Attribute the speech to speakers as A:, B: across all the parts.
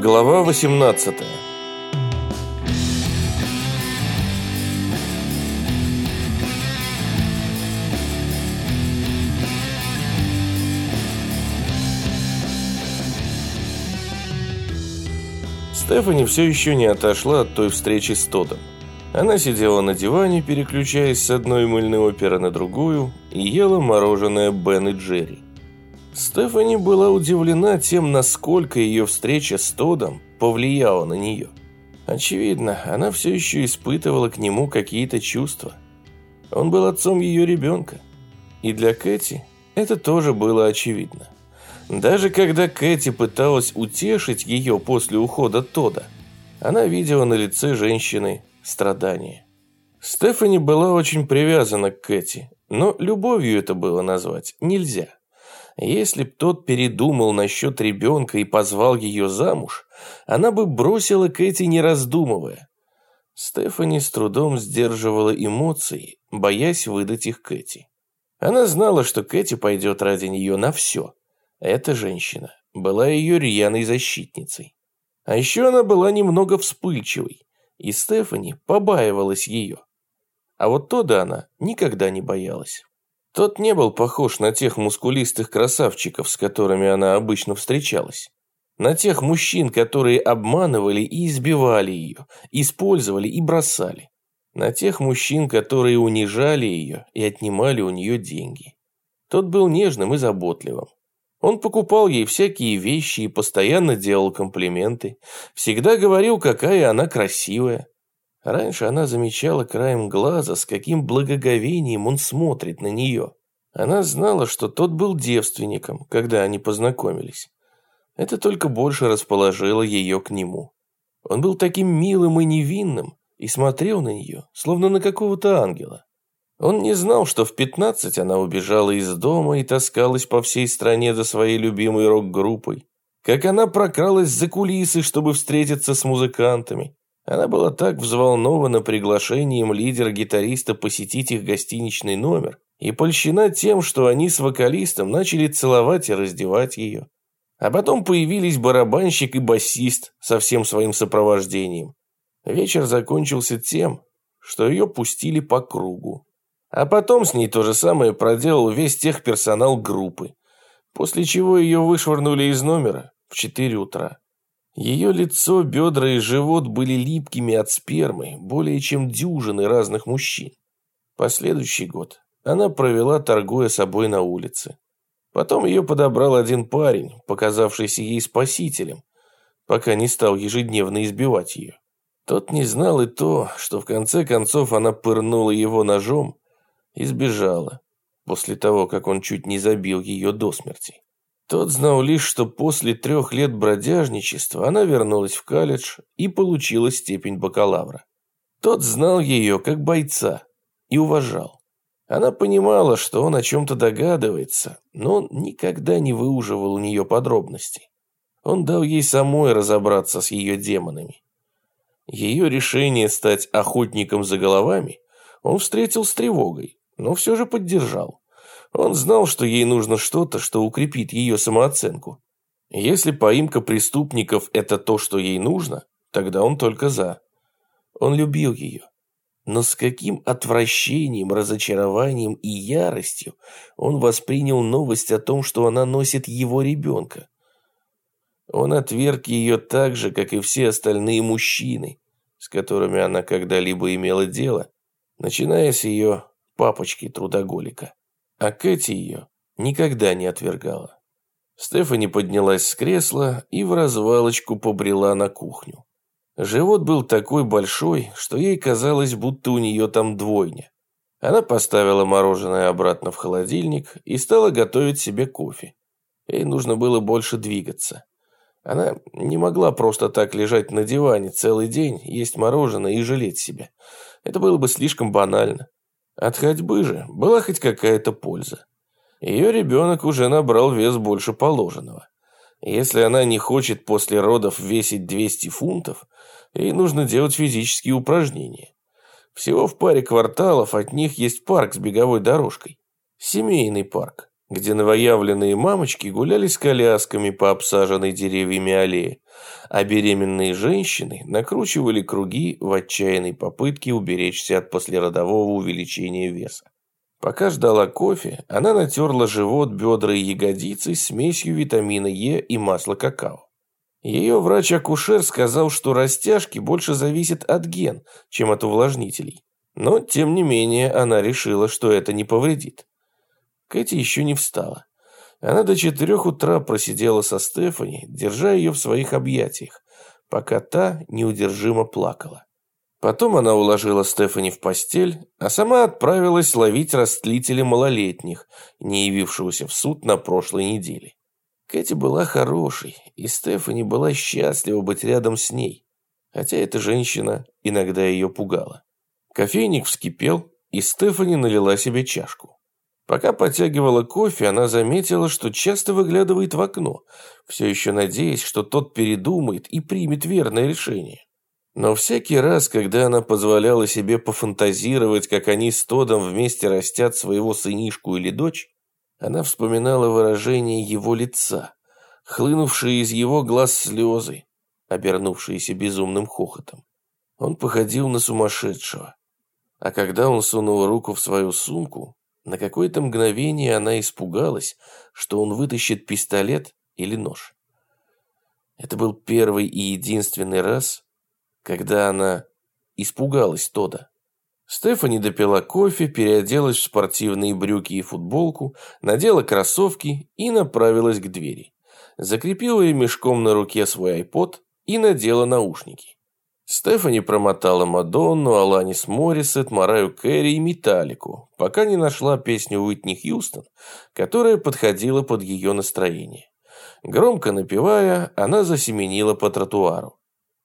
A: Глава 18 Стефани все еще не отошла от той встречи с Тодом. Она сидела на диване, переключаясь с одной мыльной оперы на другую, и ела мороженое Бен и Джерри. Стефани была удивлена тем, насколько ее встреча с Тодом повлияла на нее. Очевидно, она все еще испытывала к нему какие-то чувства. Он был отцом ее ребенка. И для Кэти это тоже было очевидно. Даже когда Кэти пыталась утешить ее после ухода Тода, она видела на лице женщины страдание. Стефани была очень привязана к Кэти, но любовью это было назвать нельзя. Если б тот передумал насчет ребенка и позвал ее замуж, она бы бросила Кэти, не раздумывая. Стефани с трудом сдерживала эмоции, боясь выдать их Кэти. Она знала, что Кэти пойдет ради нее на все. Эта женщина была ее рьяной защитницей. А еще она была немного вспыльчивой, и Стефани побаивалась ее. А вот Тода она никогда не боялась. Тот не был похож на тех мускулистых красавчиков, с которыми она обычно встречалась. На тех мужчин, которые обманывали и избивали ее, использовали и бросали. На тех мужчин, которые унижали ее и отнимали у нее деньги. Тот был нежным и заботливым. Он покупал ей всякие вещи и постоянно делал комплименты. Всегда говорил, какая она красивая. Раньше она замечала краем глаза, с каким благоговением он смотрит на нее. Она знала, что тот был девственником, когда они познакомились. Это только больше расположило ее к нему. Он был таким милым и невинным и смотрел на нее, словно на какого-то ангела. Он не знал, что в пятнадцать она убежала из дома и таскалась по всей стране за своей любимой рок-группой. Как она прокралась за кулисы, чтобы встретиться с музыкантами. Она была так взволнована приглашением лидера-гитариста посетить их гостиничный номер и польщена тем, что они с вокалистом начали целовать и раздевать ее. А потом появились барабанщик и басист со всем своим сопровождением. Вечер закончился тем, что ее пустили по кругу. А потом с ней то же самое проделал весь техперсонал группы, после чего ее вышвырнули из номера в 4 утра. Ее лицо, бедра и живот были липкими от спермы, более чем дюжины разных мужчин. Последующий год она провела, торгуя собой на улице. Потом ее подобрал один парень, показавшийся ей спасителем, пока не стал ежедневно избивать ее. Тот не знал и то, что в конце концов она пырнула его ножом и сбежала, после того, как он чуть не забил ее до смерти. Тот знал лишь, что после трех лет бродяжничества она вернулась в колледж и получила степень бакалавра. Тот знал ее как бойца и уважал. Она понимала, что он о чем-то догадывается, но он никогда не выуживал у нее подробностей. Он дал ей самой разобраться с ее демонами. Ее решение стать охотником за головами он встретил с тревогой, но все же поддержал. Он знал, что ей нужно что-то, что укрепит ее самооценку. Если поимка преступников – это то, что ей нужно, тогда он только за. Он любил ее. Но с каким отвращением, разочарованием и яростью он воспринял новость о том, что она носит его ребенка. Он отверг ее так же, как и все остальные мужчины, с которыми она когда-либо имела дело, начиная с ее папочки-трудоголика. А Кэти ее никогда не отвергала. Стефани поднялась с кресла и в развалочку побрела на кухню. Живот был такой большой, что ей казалось, будто у нее там двойня. Она поставила мороженое обратно в холодильник и стала готовить себе кофе. Ей нужно было больше двигаться. Она не могла просто так лежать на диване целый день, есть мороженое и жалеть себя. Это было бы слишком банально. От ходьбы же была хоть какая-то польза. Ее ребенок уже набрал вес больше положенного. Если она не хочет после родов весить 200 фунтов, ей нужно делать физические упражнения. Всего в паре кварталов от них есть парк с беговой дорожкой. Семейный парк, где новоявленные мамочки гуляли с колясками по обсаженной деревьями аллее, а беременные женщины накручивали круги в отчаянной попытке уберечься от послеродового увеличения веса. Пока ждала кофе, она натерла живот, бедра и ягодицы смесью витамина Е и масла какао. Ее врач-акушер сказал, что растяжки больше зависят от ген, чем от увлажнителей. Но, тем не менее, она решила, что это не повредит. Кэти еще не встала. Она до четырех утра просидела со Стефани, держа ее в своих объятиях, пока та неудержимо плакала. Потом она уложила Стефани в постель, а сама отправилась ловить растлителя малолетних, не явившегося в суд на прошлой неделе. Кэти была хорошей, и Стефани была счастлива быть рядом с ней, хотя эта женщина иногда ее пугала. Кофейник вскипел, и Стефани налила себе чашку. Пока подтягивала кофе, она заметила, что часто выглядывает в окно, все еще надеясь, что тот передумает и примет верное решение. Но всякий раз, когда она позволяла себе пофантазировать, как они с Тодом вместе растят своего сынишку или дочь, она вспоминала выражение его лица, хлынувшие из его глаз слезы, обернувшиеся безумным хохотом. Он походил на сумасшедшего. А когда он сунул руку в свою сумку, на какое-то мгновение она испугалась, что он вытащит пистолет или нож. Это был первый и единственный раз, когда она испугалась Тода. Стефани допила кофе, переоделась в спортивные брюки и футболку, надела кроссовки и направилась к двери. Закрепила ремешком на руке свой айпод и надела наушники. Стефани промотала Мадонну, Аланис Моррисет, Мараю Кэрри и Металлику, пока не нашла песню Уитни Хьюстон, которая подходила под ее настроение. Громко напевая, она засеменила по тротуару.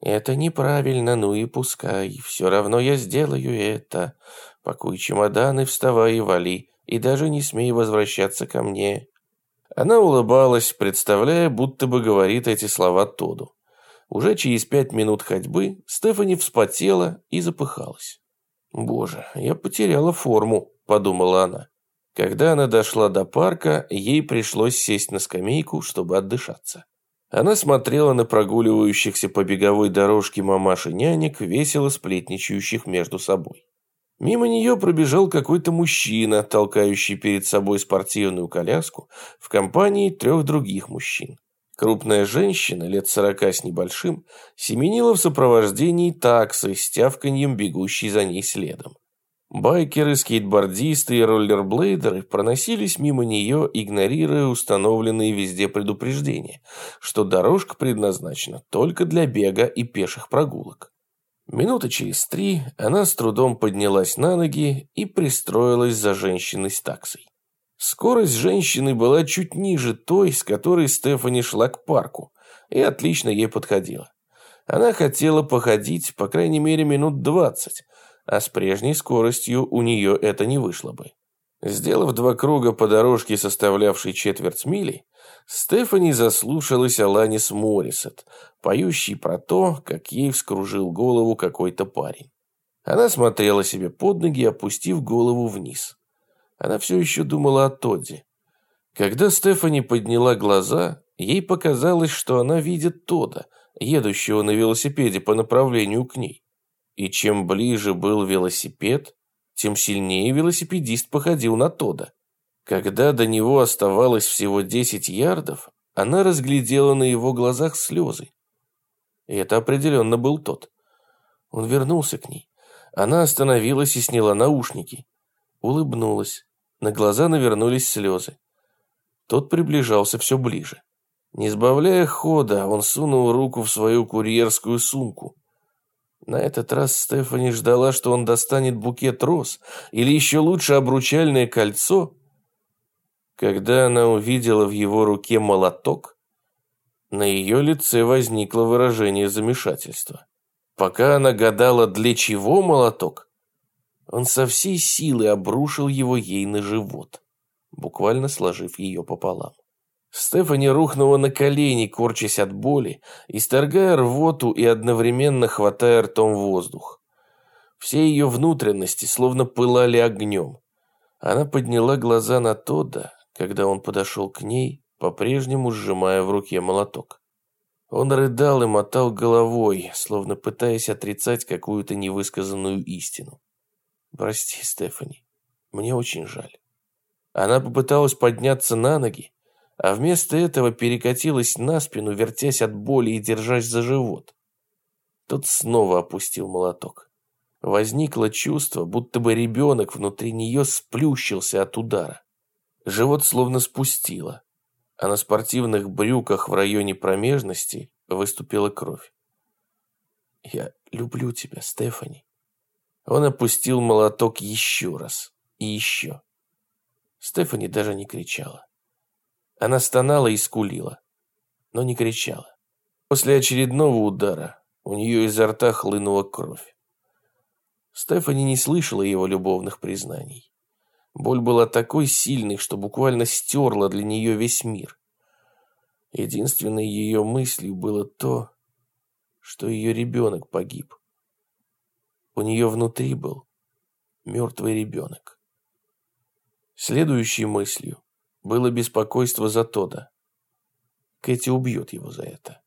A: «Это неправильно, ну и пускай, все равно я сделаю это. Пакуй чемоданы, вставай и вали, и даже не смей возвращаться ко мне». Она улыбалась, представляя, будто бы говорит эти слова Тоду. Уже через пять минут ходьбы Стефани вспотела и запыхалась. «Боже, я потеряла форму», – подумала она. Когда она дошла до парка, ей пришлось сесть на скамейку, чтобы отдышаться. Она смотрела на прогуливающихся по беговой дорожке мамаш и нянек, весело сплетничающих между собой. Мимо нее пробежал какой-то мужчина, толкающий перед собой спортивную коляску в компании трех других мужчин. Крупная женщина, лет сорока с небольшим, семенила в сопровождении таксы с тявканьем, бегущей за ней следом. Байкеры, скейтбордисты и роллерблейдеры проносились мимо нее, игнорируя установленные везде предупреждения, что дорожка предназначена только для бега и пеших прогулок. Минуты через три она с трудом поднялась на ноги и пристроилась за женщиной с таксой. Скорость женщины была чуть ниже той, с которой Стефани шла к парку, и отлично ей подходила. Она хотела походить, по крайней мере, минут двадцать, а с прежней скоростью у нее это не вышло бы. Сделав два круга по дорожке, составлявшей четверть мили, Стефани заслушалась Аланис Моррисет, поющий про то, как ей вскружил голову какой-то парень. Она смотрела себе под ноги, опустив голову вниз. Она все еще думала о Тодде. Когда Стефани подняла глаза, ей показалось, что она видит Тода, едущего на велосипеде по направлению к ней. И чем ближе был велосипед, тем сильнее велосипедист походил на Тода. Когда до него оставалось всего 10 ярдов, она разглядела на его глазах слезы. И это определенно был тот. Он вернулся к ней. Она остановилась и сняла наушники. Улыбнулась. На глаза навернулись слезы. Тот приближался все ближе. Не сбавляя хода, он сунул руку в свою курьерскую сумку. На этот раз Стефани ждала, что он достанет букет роз или еще лучше обручальное кольцо. Когда она увидела в его руке молоток, на ее лице возникло выражение замешательства. Пока она гадала, для чего молоток, он со всей силы обрушил его ей на живот, буквально сложив ее пополам. Стефани рухнула на колени, корчась от боли, исторгая рвоту и одновременно хватая ртом воздух. Все ее внутренности словно пылали огнем. Она подняла глаза на Тодда, когда он подошел к ней, по-прежнему сжимая в руке молоток. Он рыдал и мотал головой, словно пытаясь отрицать какую-то невысказанную истину. «Прости, Стефани, мне очень жаль». Она попыталась подняться на ноги, а вместо этого перекатилась на спину, вертясь от боли и держась за живот. Тот снова опустил молоток. Возникло чувство, будто бы ребенок внутри нее сплющился от удара. Живот словно спустило, а на спортивных брюках в районе промежности выступила кровь. «Я люблю тебя, Стефани». Он опустил молоток еще раз и еще. Стефани даже не кричала. Она стонала и скулила, но не кричала. После очередного удара у нее изо рта хлынула кровь. Стефани не слышала его любовных признаний. Боль была такой сильной, что буквально стерла для нее весь мир. Единственной ее мыслью было то, что ее ребенок погиб. У нее внутри был мертвый ребенок. Следующей мыслью было беспокойство за Тода. Кэти убьет его за это.